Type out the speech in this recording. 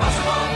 impossible.